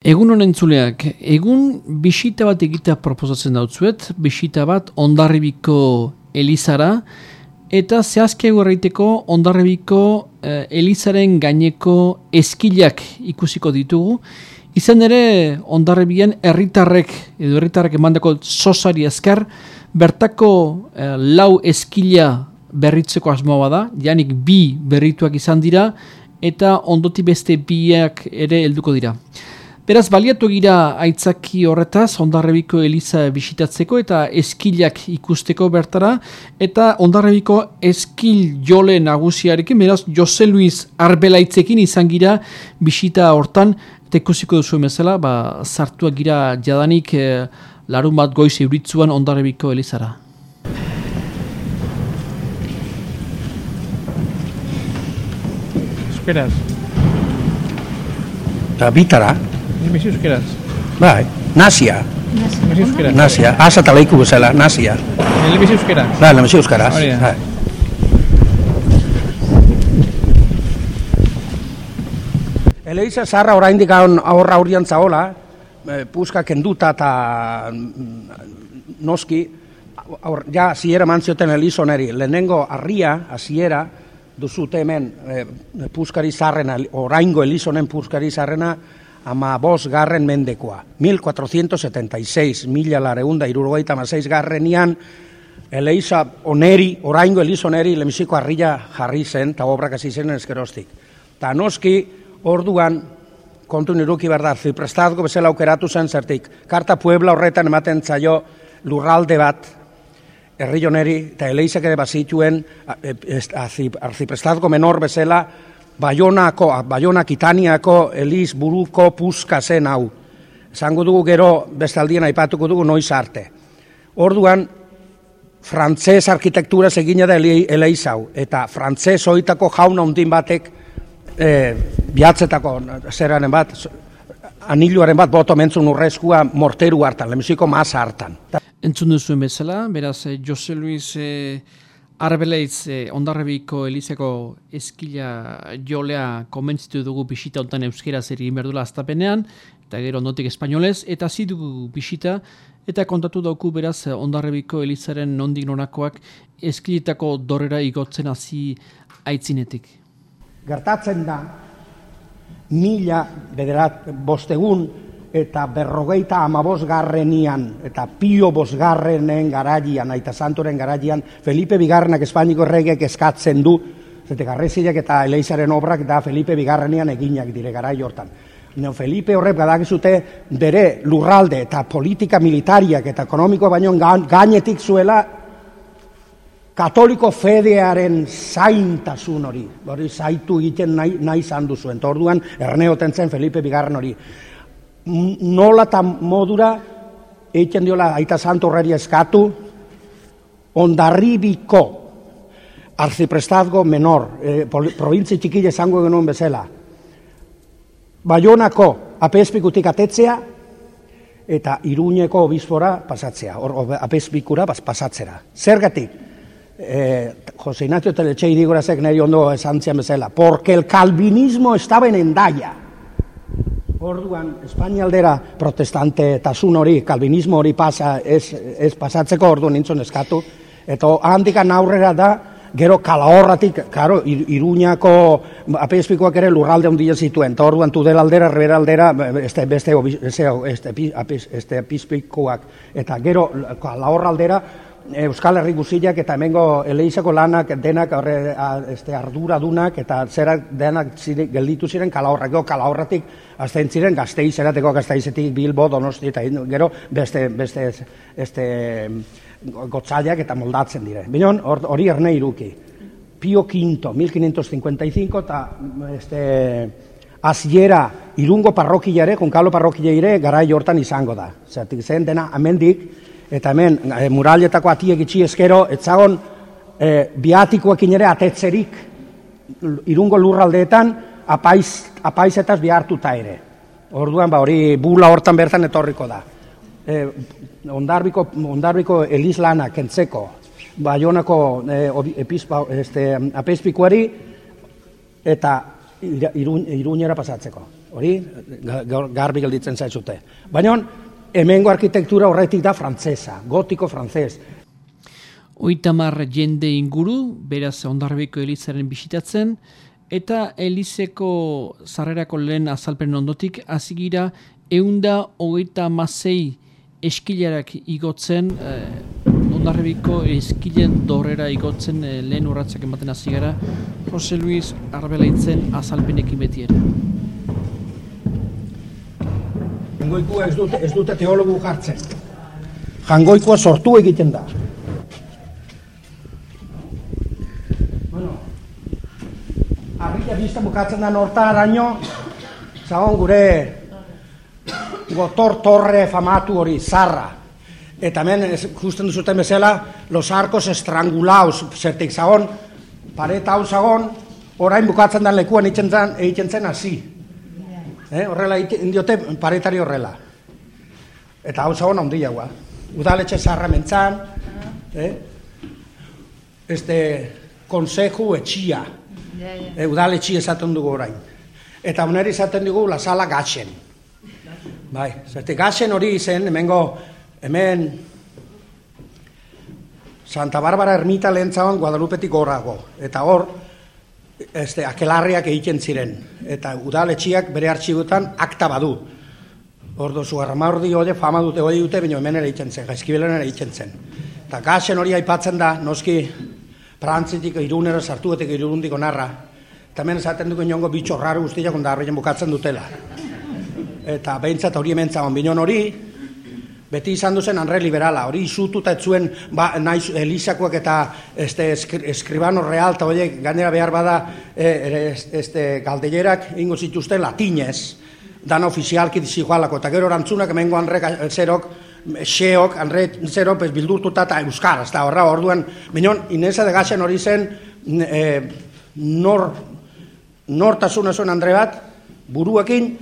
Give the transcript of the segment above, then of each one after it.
Egun honen zuleak, egun bisita bat egitea proposatzen dautzuet, bisita bat ondarribiko elizara, eta zehazkiago erraiteko ondarribiko eh, elizaren gaineko eskilak ikusiko ditugu. Izan ere ondarribian herritarrek edo herritarrek emandako sosari esker, bertako eh, lau eskila berritzeko asmoa bada, janik bi berrituak izan dira, eta ondoti beste biak ere helduko dira. Beraz, baliatu gira aitzaki horretaz, ondarrebiko eliza bisitatzeko eta eskilak ikusteko bertara, eta ondarrebiko eskil jole nagusiarekin, beraz, Jose Luis Arbelaitzekin izan gira bisita hortan, eta ikusiko duzu emezela, ba, zartuak gira jadanik e, larun bat goiz euritzuan ondarrebiko elizara. Esperas. Eta bitara, Nimesi euskeraz. bai, nazia, Nimesi euskeraz. nazia, asa eta leiku bezala, nazia. Nimesi euskeraz. Bai. Hori da. Bai. Eleiza zaharra oraindik aurra aurrian zaola, eh, puska kenduta eta mm, noski, aur, ja ziera mantzioten elizoneri, lehenengo harria, hasiera duzute hemen eh, puskari zarrena, oraingo elizonen puskari zarrena, ama bos garren mendekoa. 1476, mila lareunda, irurogeita maseiz garrenian, Eleiza oneri, oraingo elizoneri, lemisiko harria jarri zen, eta obrak hasi zen eskerostik. Ta noski, orduan, kontu niruki behar da, ziprestazgo bezala aukeratu zen zertik. Karta Puebla horretan ematen zaio lurralde bat, herri joneri, eta eleizak ere bazituen, arziprestazgo menor bezala, Baionako, Baionak Itaniako Eliz buruko puska zen hau. Esango dugu gero bestaldien aipatuko dugu noiz arte. Orduan, frantzez arkitektura egina da eleiz hau. Eta frantzez oitako jauna ondin batek e, bihatzetako zeraren bat, aniluaren bat boto mentzun urrezkua morteru hartan, lemiziko masa hartan. Entzun duzuen bezala, beraz, eh, Jose Luis eh, Arbeleitz eh, ondarrebiko elizeko eskila jolea komentzitu dugu bisita ontan euskera zer egin berdula aztapenean, eta gero ondotik espainolez, eta zi dugu bisita, eta kontatu dauku beraz ondarrebiko elizaren nondik nonakoak eskilitako dorera igotzen hasi aitzinetik. Gertatzen da, mila bederat bostegun eta berrogeita amabos eta pio bosgarrenen garaian, aita santoren garaian, Felipe Bigarrenak Espainiko erregek eskatzen du, zete garreziak eta eleizaren obrak da Felipe Bigarrenian eginak dire garai hortan. No, Felipe horrek badakizute bere lurralde eta politika militariak eta ekonomikoa baino gainetik zuela katoliko fedearen zaintasun hori, hori zaitu egiten nahi, nahi zandu zuen. Orduan erneoten zen Felipe Bigarren hori nola eta modura egiten diola aita santo horreri eskatu ondarribiko arziprestazgo menor, e, provintzi txikile esango genuen bezala. Baionako apespikutik atetzea eta iruñeko obisfora pasatzea, hor apespikura pasatzera. Zergatik, eh, Jose Ignacio Teletxe irigorazek neri ondo esan zian bezala, porque el calvinismo estaba en endaya. Orduan, Espainialdera protestante tasun hori, kalbinismo hori pasa, ez, ez pasatzeko orduan nintzen eskatu. Eta handikan aurrera da, gero kalahorratik, karo, iruñako apespikoak ere lurralde ondile zituen. Eta orduan, tudel aldera, rebera aldera, este, beste, este, este, este, apespikoak. Eta gero, kalahorra aldera, Euskal Herri guztiak eta hemengo eleizako lanak denak horre este arduradunak eta zerak denak zire, gelditu ziren kalahorrak, kalahorratik azten ziren gazteiz, erateko gazteizetik Bilbo, Donosti eta gero beste, beste este, gotzaiak eta moldatzen dire. Binon, hori erne iruki. Pio V, 1555 eta este, aziera irungo parrokiare, konkalo parrokiare garai hortan izango da. Zertik zen dena amendik, eta hemen e, muralletako atiek itxi eskero, etzagon e, biatikoak ere atetzerik irungo lurraldeetan apaiz, apaizetaz bihartuta ere. Orduan, ba, hori bula hortan bertan etorriko da. E, ondarbiko, ondarbiko elislana kentzeko, baionako e, epispa, este, apespikuari eta iruñera pasatzeko. hori ga- ga- garbi gelditzen zaizute. Baina hemengo arkitektura horretik da frantzesa, gotiko frantzez. Oitamar jende inguru, beraz ondarribiko elizaren bisitatzen, eta elizeko zarrerako lehen azalpen ondotik, azigira eunda hogeita masei eskilarak igotzen, eh, ondarribiko eskilen dorrera igotzen eh, lehen urratsak ematen hasi gara, Jose Luis Arbelaitzen azalpenekin beti Jangoikua ez dute, ez dute teologu jartzen. Jangoikua sortu egiten da. Bueno, Arrilla bista bukatzen da nortaraino, zagon gure gotor torre famatu hori, zarra. Eta hemen, justen duzuten bezala, los arcos estrangulaus, zertik zagon, paret hau zagon, orain bukatzen den lekuan egiten zen hasi. Eh, horrela diote paretari horrela. Eta hau zagon handia gua. Udaletxe zarra mentzan, eh? este, konseju etxia. E, udaletxi esaten dugu orain. Eta uneri esaten dugu la sala gaxen. Bai, zerte gaxen hori zen, hemengo, hemen Santa Barbara ermita lehen zagoen Guadalupetik gorago. Eta hor, este, akelarriak egiten ziren. Eta udaletxiak bere artxibutan akta badu. Hor dozu, armaurdi hori fama dute hori dute, baina hemen ere egiten zen, gaizkibelen ere egiten zen. Eta gaxen hori aipatzen da, noski, prantzitik irunera sartuetik irundiko narra. Eta hemen esaten dugu inongo bitxo raro guztiak ondarrien bukatzen dutela. Eta behintzat hori hemen zagoen binon hori, beti izan duzen anre liberala, hori izututa ez zuen ba, naiz, Elisakoak eta este, eskri, eskribano real eta horiek gainera behar bada e, este, galdeierak ingo zituzten latinez, dan ofizialki zijoalako, eta gero erantzunak emengo anre zerok, xeok, anre zerok, pues, bildurtuta eta euskaraz, eta horra orduan, minon, inesa de gaxen hori zen, e, nor, nortasuna zuen andre bat, buruekin,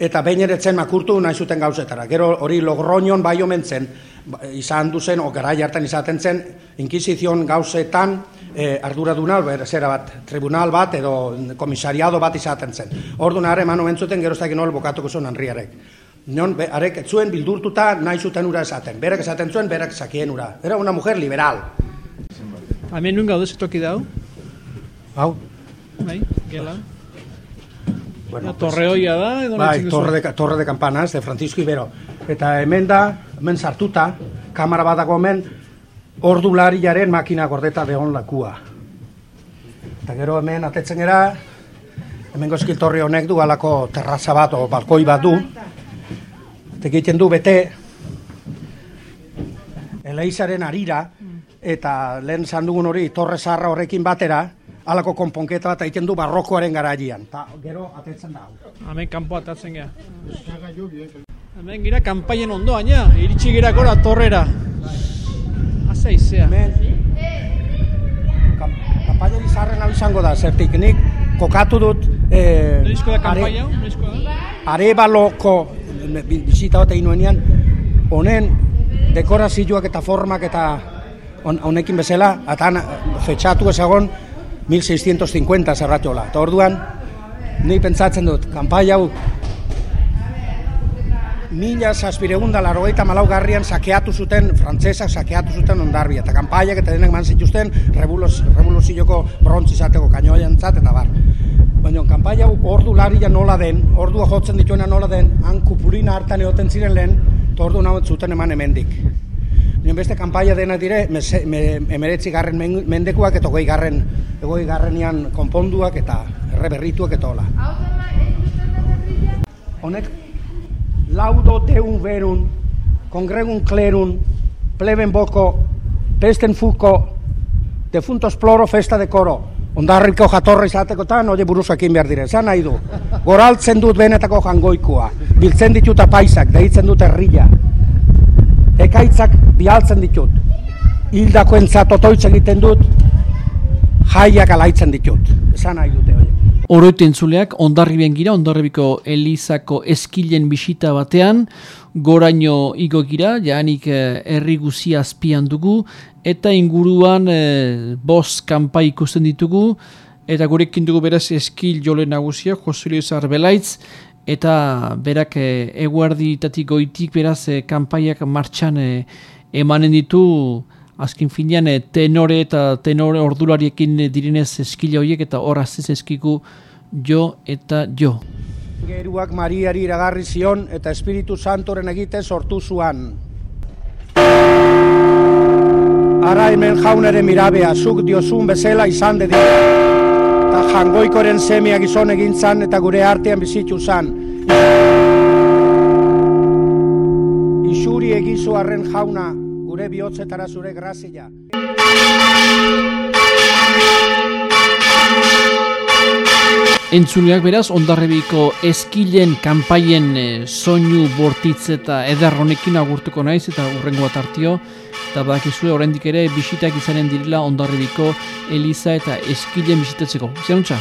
eta behin ere zen makurtu nahi zuten gauzetara. Gero hori logroñon bai omen zen, ba, izan duzen, o garai hartan izaten zen, inkizizion gauzetan e, arduraduna, zera bat, tribunal bat edo komisariado bat izaten zen. Orduan are eman omen zuten, gero ez nola bokatuko zuen hanriarek. Non, be, arek zuen bildurtuta nahi zuten ura esaten. Berak esaten zuen, berak zakien ura. Era una mujer liberal. Hemen nuen gaudez toki dau, Hau, bai, gela. Bueno, torre hoia da, edo Bai, torre de, torre de campanas de Francisco Ibero. Eta hemen da, hemen sartuta, kamera bat dago hemen, ordulariaren makina gordeta behon lakua. Eta gero hemen atetzen gera, hemen gozkil torre honek du alako terraza bat o balkoi bat du. Eta egiten du bete, eleizaren arira, eta lehen zan dugun hori torre zarra horrekin batera, alako konponketa bat egiten du barrokoaren garaian. Ta gero atetzen da. Hemen kanpo atatzen gea. Hemen gira kanpaien ondoan, ja, iritsi gira gora torrera. Aza izea. Hemen, kam- kanpainari zarren hau izango da, zertik nik kokatu dut eh, Noizko da kanpaia, arebaloko bi- bisita bat egin nuenean, honen dekorazioak eta formak eta hon- honekin bezala, eta fetxatu ezagon 1650 zerratxola. Eta orduan, ni pentsatzen dut, kanpai hau mila zazpiregunda larogeita malau garrian sakeatu zuten, frantzesak sakeatu zuten ondarbia, eta kanpaiak eta denak man zituzten revoluz, revoluzioko brontz izateko kainoian eta bar. Baina kanpaia hau ordu laria nola den, ordua jotzen dituena nola den, han kupulina hartan egoten ziren lehen, eta ordu nahu zuten eman hemendik. Nien beste kanpaia dena dire, emeretzi garren men- mendekuak eta goi garren, egoi garrenian konponduak eta erreberrituak eta hola. Honek laudo deun verun, congregum clerum, pleben boco, pesten fuco, defuntos ploro, festa de coro. Ondarriko jatorra izatekotan, oie buruzakin behar dire, zan nahi du. Goraltzen dut benetako jangoikua, biltzen ditut apaisak, deitzen dut herrila. Ekaitzak bialtzen ditut. Hildako entzat otoitz egiten dut, jaiak alaitzen ditut. Zan nahi dute, oie. Oroite entzuleak, ondarriben gira, ondarribiko Elizako eskilen bisita batean, goraino igo gira, jaanik eh, herri guzia azpian dugu, eta inguruan eh, bost kanpai ikusten ditugu, eta gurekin dugu beraz eskil jole nagusia, Jose Luis Arbelaitz, eta berak e, eguerditatik goitik beraz e, kanpaiak martxan e, emanen ditu azkin finean e, tenore eta tenore ordulariekin direnez eskila horiek eta hor aziz eskiku jo eta jo. Geruak Mariari iragarri zion eta Espiritu Santoren egite sortu zuan. Ara hemen jaunere mirabea, zuk diozun bezala izan dedi. Ta jangoikoren semia gizon egintzan eta gure artean bizitu zan. Isuri egizu arren jauna, gure bihotzetara zure grazia. Entzuleak beraz, ondarrebiko eskilen kanpaien e, soinu bortitz eta eder honekin agurtuko naiz eta urrengo bat hartio. Eta badakizue oraindik ere bisitak izanen dirila ondarrebiko Eliza eta eskilen bisitatzeko. Zeruntza?